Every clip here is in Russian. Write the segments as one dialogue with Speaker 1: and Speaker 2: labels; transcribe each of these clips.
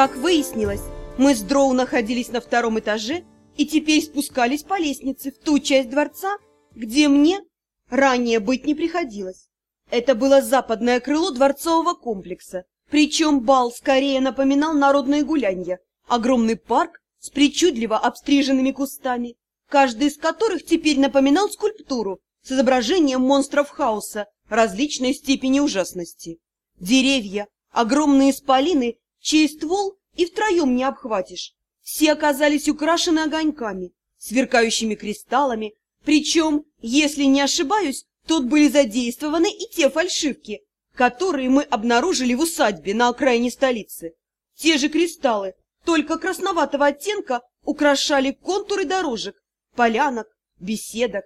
Speaker 1: Как выяснилось, мы с Дроу находились на втором этаже и теперь спускались по лестнице в ту часть дворца, где мне ранее быть не приходилось. Это было западное крыло дворцового комплекса, причем бал скорее напоминал народное гулянье, огромный парк с причудливо обстриженными кустами, каждый из которых теперь напоминал скульптуру с изображением монстров хаоса различной степени ужасности. Деревья, огромные исполины, чей ствол и втроем не обхватишь. Все оказались украшены огоньками, сверкающими кристаллами, причем, если не ошибаюсь, тут были задействованы и те фальшивки, которые мы обнаружили в усадьбе на окраине столицы. Те же кристаллы, только красноватого оттенка, украшали контуры дорожек, полянок, беседок.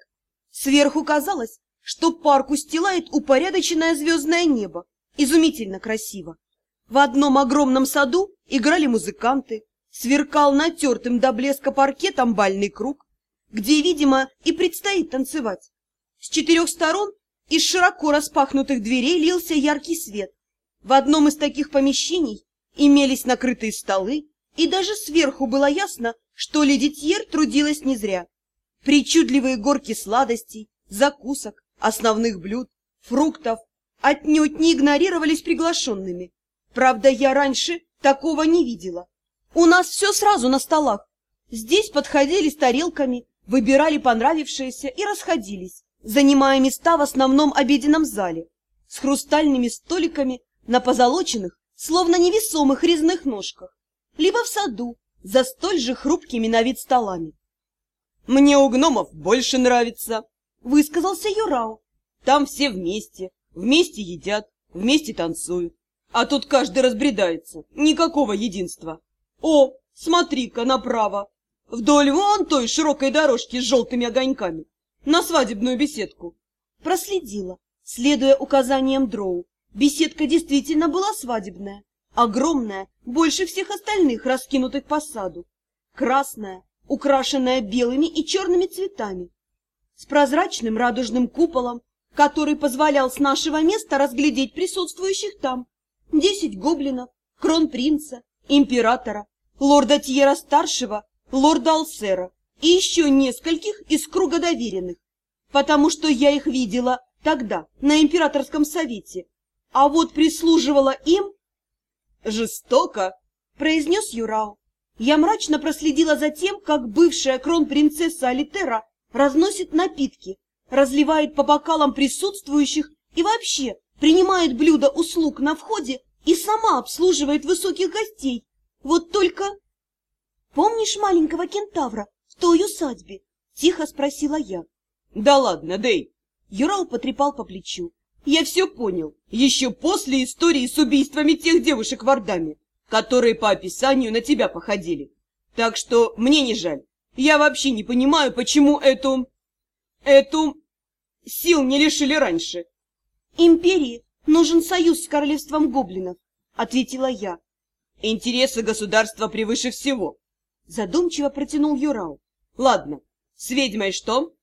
Speaker 1: Сверху казалось, что парк устилает упорядоченное звездное небо. Изумительно красиво. В одном огромном саду играли музыканты, сверкал натертым до блеска паркетом бальный круг, где, видимо, и предстоит танцевать. С четырех сторон из широко распахнутых дверей лился яркий свет. В одном из таких помещений имелись накрытые столы, и даже сверху было ясно, что леди Тьер трудилась не зря. Причудливые горки сладостей, закусок, основных блюд, фруктов отнюдь не игнорировались приглашенными. Правда, я раньше такого не видела. У нас все сразу на столах. Здесь подходили с тарелками, выбирали понравившиеся и расходились, занимая места в основном обеденном зале, с хрустальными столиками на позолоченных, словно невесомых резных ножках, либо в саду, за столь же хрупкими на вид столами. «Мне у гномов больше нравится», — высказался Юрау. «Там все вместе, вместе едят, вместе танцуют. А тут каждый разбредается, никакого единства. О, смотри-ка направо, вдоль вон той широкой дорожки с желтыми огоньками, на свадебную беседку. Проследила, следуя указаниям Дроу. Беседка действительно была свадебная, огромная, больше всех остальных, раскинутых по саду. Красная, украшенная белыми и черными цветами, с прозрачным радужным куполом, который позволял с нашего места разглядеть присутствующих там десять гоблинов, кронпринца, императора, лорда Тьера-старшего, лорда Алсера и еще нескольких из круга доверенных, потому что я их видела тогда на императорском совете, а вот прислуживала им... «Жестоко!» — произнес Юрау. Я мрачно проследила за тем, как бывшая кронпринцесса Алитера разносит напитки, разливает по бокалам присутствующих и вообще принимает блюда услуг на входе и сама обслуживает высоких гостей. Вот только... Помнишь маленького кентавра в той усадьбе? Тихо спросила я. Да ладно, Дэй. Юрал потрепал по плечу. Я все понял. Еще после истории с убийствами тех девушек в Ордаме, которые по описанию на тебя походили. Так что мне не жаль. Я вообще не понимаю, почему эту... эту... сил не лишили раньше. Империи нужен союз с королевством гоблинов, ответила я. Интересы государства превыше всего, задумчиво протянул Юрау. Ладно, с ведьмой что?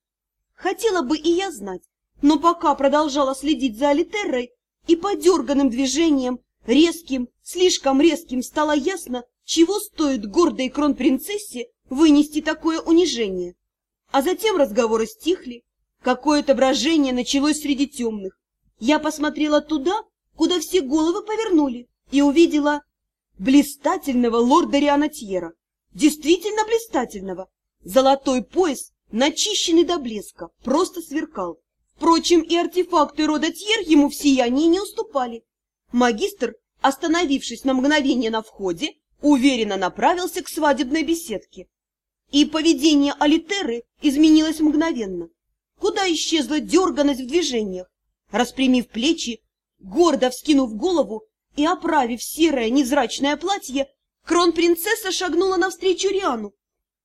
Speaker 1: Хотела бы и я знать, но пока продолжала следить за Алитеррой, и по дерганным движениям, резким, слишком резким, стало ясно, чего стоит гордой кронпринцессе вынести такое унижение. А затем разговоры стихли, какое-то брожение началось среди темных, я посмотрела туда, куда все головы повернули, и увидела блистательного лорда Рианатьера. Действительно блистательного. Золотой пояс, начищенный до блеска, просто сверкал. Впрочем, и артефакты рода Тьер ему в сиянии не уступали. Магистр, остановившись на мгновение на входе, уверенно направился к свадебной беседке. И поведение Алитеры изменилось мгновенно. Куда исчезла дерганность в движениях? Распрямив плечи, гордо вскинув голову и оправив серое невзрачное платье, кронпринцесса шагнула навстречу Риану.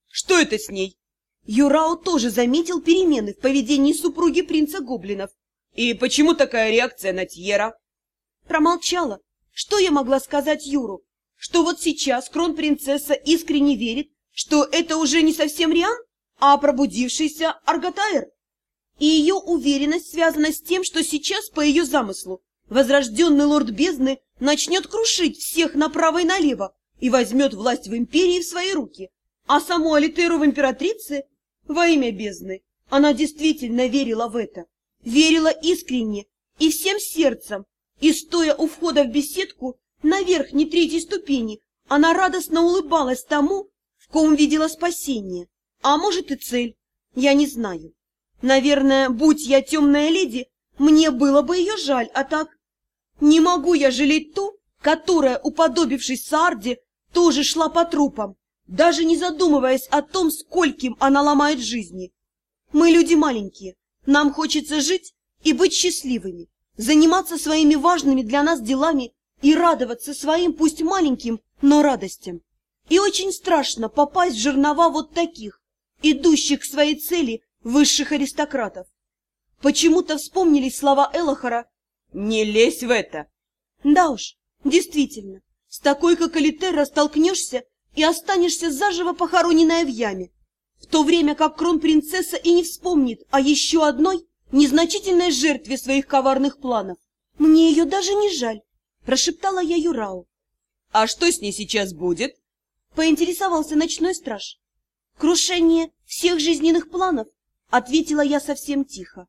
Speaker 1: Что это с ней? Юрао тоже заметил перемены в поведении супруги принца гоблинов. И почему такая реакция на Тьера? Промолчала. Что я могла сказать Юру? Что вот сейчас кронпринцесса искренне верит, что это уже не совсем Риан, а пробудившийся Арготаэр? И ее уверенность связана с тем, что сейчас, по ее замыслу, возрожденный лорд бездны начнет крушить всех направо и налево, и возьмет власть в империи в свои руки, а саму Алитеру в императрице во имя бездны. Она действительно верила в это, верила искренне и всем сердцем, и, стоя у входа в беседку, на верхней третьей ступени, она радостно улыбалась тому, в ком видела спасение, а может и цель, я не знаю. Наверное, будь я темная леди, мне было бы ее жаль, а так... Не могу я жалеть ту, которая, уподобившись Сарде, тоже шла по трупам, даже не задумываясь о том, скольким она ломает жизни. Мы люди маленькие, нам хочется жить и быть счастливыми, заниматься своими важными для нас делами и радоваться своим, пусть маленьким, но радостям. И очень страшно попасть в жернова вот таких, идущих к своей цели высших аристократов. Почему-то вспомнились слова Элохора «Не лезь в это!» Да уж, действительно, с такой, как Элитера, столкнешься и останешься заживо похороненная в яме, в то время как кронпринцесса и не вспомнит о еще одной незначительной жертве своих коварных планов. Мне ее даже не жаль, прошептала я Юрау. А что с ней сейчас будет? Поинтересовался ночной страж. Крушение всех жизненных планов, ответила я совсем тихо.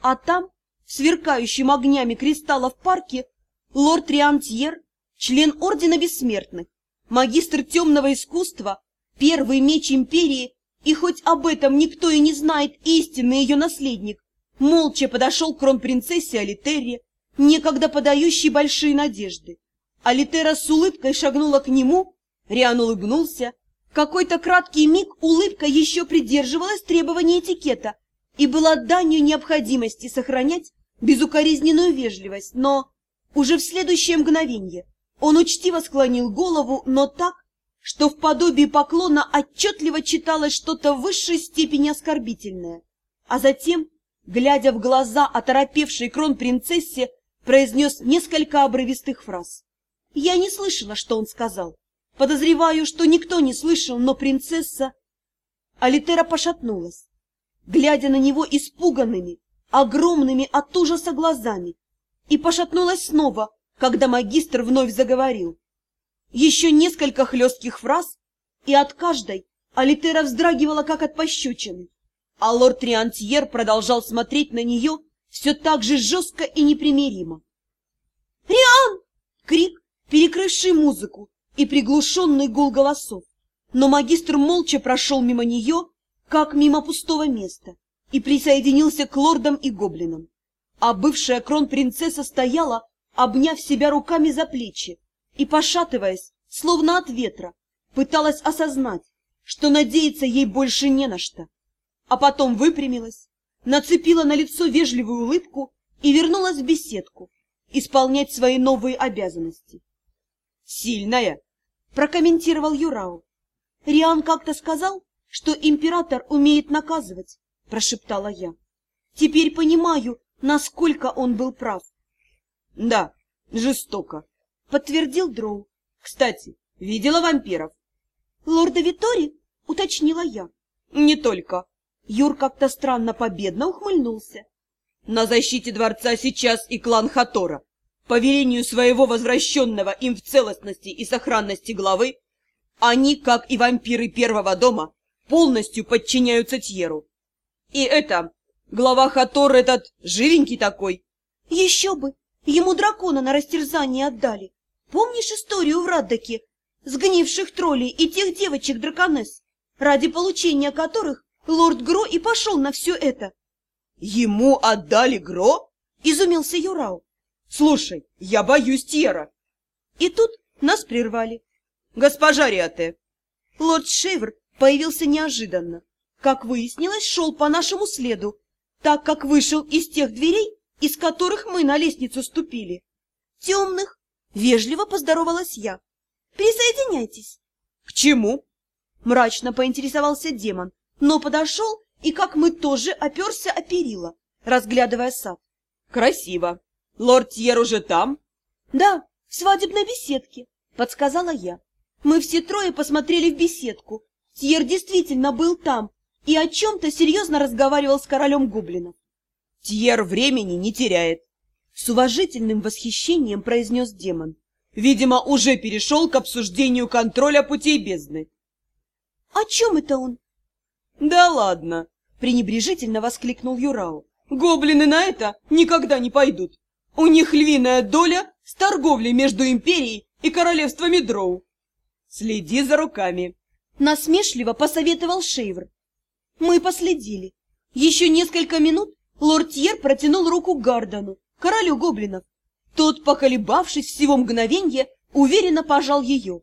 Speaker 1: А там, в сверкающем огнями кристалла в парке, лорд Риантьер, член Ордена Бессмертных, магистр темного искусства, первый меч империи, и хоть об этом никто и не знает истинный ее наследник, молча подошел к кронпринцессе Алитерре, некогда подающей большие надежды. Алитера с улыбкой шагнула к нему, Риан улыбнулся. Какой-то краткий миг улыбка еще придерживалась требований этикета и была данью необходимости сохранять безукоризненную вежливость, но уже в следующее мгновенье он учтиво склонил голову, но так, что в подобии поклона отчетливо читалось что-то в высшей степени оскорбительное. А затем глядя в глаза оторопевшей кронпринцессе, произнес несколько обрывистых фраз. Я не слышала, что он сказал. Подозреваю, что никто не слышал, но принцесса... Алитера пошатнулась, глядя на него испуганными, огромными от ужаса глазами, и пошатнулась снова, когда магистр вновь заговорил. Еще несколько хлестких фраз, и от каждой Алитера вздрагивала, как от пощечины а лорд Триантьер продолжал смотреть на нее все так же жестко и непримиримо. «Риан!» — крик, перекрывший музыку и приглушенный гул голосов. Но магистр молча прошел мимо нее, как мимо пустого места, и присоединился к лордам и гоблинам. А бывшая кронпринцесса стояла, обняв себя руками за плечи, и, пошатываясь, словно от ветра, пыталась осознать, что надеяться ей больше не на что а потом выпрямилась, нацепила на лицо вежливую улыбку и вернулась в беседку исполнять свои новые обязанности. «Сильная!» — прокомментировал Юрау. «Риан как-то сказал, что император умеет наказывать», — прошептала я. «Теперь понимаю, насколько он был прав». «Да, жестоко», — подтвердил Дроу. «Кстати, видела вампиров?» «Лорда Витори?» — уточнила я. «Не только», Юр как-то странно победно ухмыльнулся. На защите дворца сейчас и клан Хатора. По велению своего возвращенного им в целостности и сохранности главы, они, как и вампиры первого дома, полностью подчиняются Тьеру. И это, глава Хатор этот, живенький такой. Еще бы, ему дракона на растерзание отдали. Помнишь историю в Раддаке? Сгнивших троллей и тех девочек-драконесс, ради получения которых Лорд Гро и пошел на все это. Ему отдали Гро? Изумился Юрау. Слушай, я боюсь Тьера. И тут нас прервали. Госпожа Риате. Лорд Шейвер появился неожиданно. Как выяснилось, шел по нашему следу, так как вышел из тех дверей, из которых мы на лестницу ступили. Темных. Вежливо поздоровалась я. Присоединяйтесь. К чему? Мрачно поинтересовался демон, но подошел и, как мы тоже, оперся о перила, разглядывая сад. «Красиво! Лорд Тьер уже там?» «Да, в свадебной беседке», — подсказала я. Мы все трое посмотрели в беседку. Тьер действительно был там и о чем-то серьезно разговаривал с королем гоблинов. «Тьер времени не теряет», — с уважительным восхищением произнес демон.
Speaker 2: Видимо, уже перешел к обсуждению контроля путей бездны.
Speaker 1: О чем это он?
Speaker 2: Да ладно,
Speaker 1: пренебрежительно воскликнул Юрау.
Speaker 2: Гоблины на это никогда не пойдут. У них львиная доля с торговлей между империей и королевствами Дроу. Следи за руками.
Speaker 1: Насмешливо посоветовал Шейвр. Мы последили. Еще несколько минут лорд Тьер протянул руку Гардану, королю гоблинов. Тот, поколебавшись всего мгновенье, уверенно пожал ее.